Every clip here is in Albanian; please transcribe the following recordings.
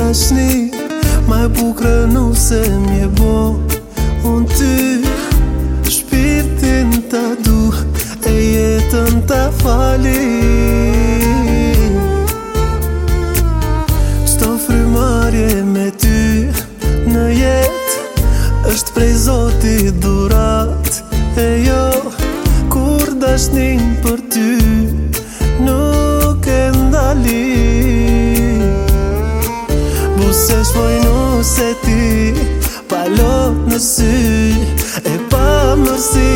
dashni Ma e bukre nëse mje bo Unë ty Shpirtin të du E jetën të fali Sto frimarje me ty Në jet është prej zoti durat E jo Kur dashnin për ty Nuk e ndalin se shloj nëse ti Palot në sy e pa mërsi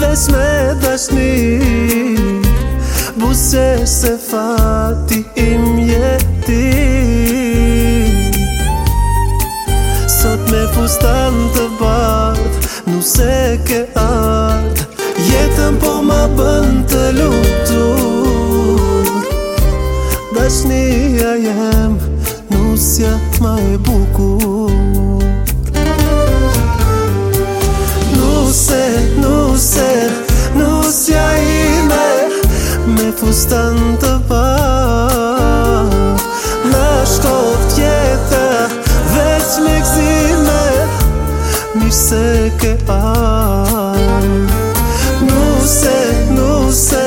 Vesh me dashni Buse se fati im jeti Sot me fustan të bat Nëse ke art Jetën po ma bën të lutur Dashnia jetë pasja ma e buku Nuse, nuse, nusja ime Me fustan të pa Na shkot tjeta Veç me gzime Mirë se ke pa Nuse, nuse,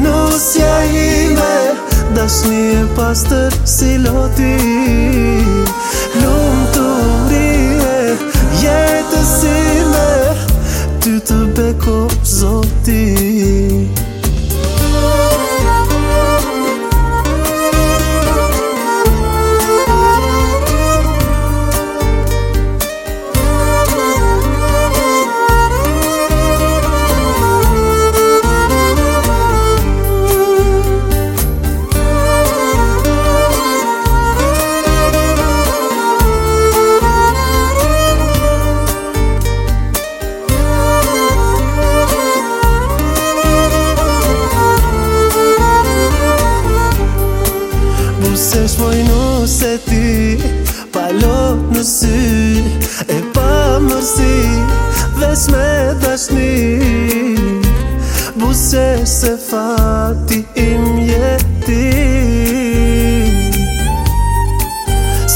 nusja ime Dashni e pastër si lotin été në sy E pa mërsi Dhe s'me dashni Buse se fati im jeti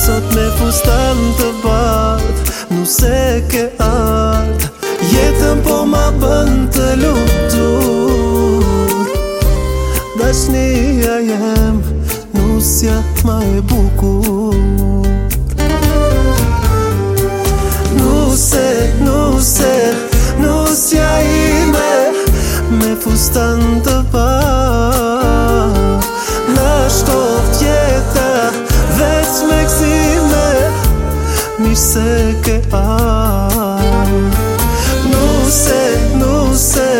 Sot me pustan të bat Nuse ke art Jetën po ma bën të lut Fustan të pa Në shtov tjeta Vec me këzime Mirë se ke a Nusë, nusë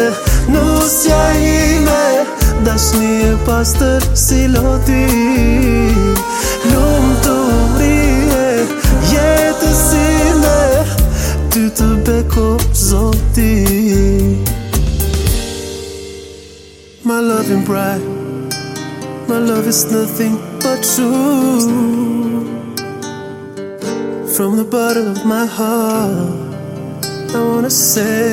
Nusë ja ime Dash nje pas të siloti Nuk my loving bride. My love is nothing but true. From the bottom of my heart, I wanna say,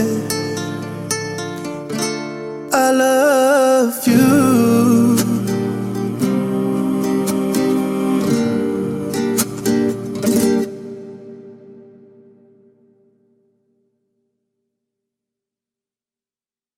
I love.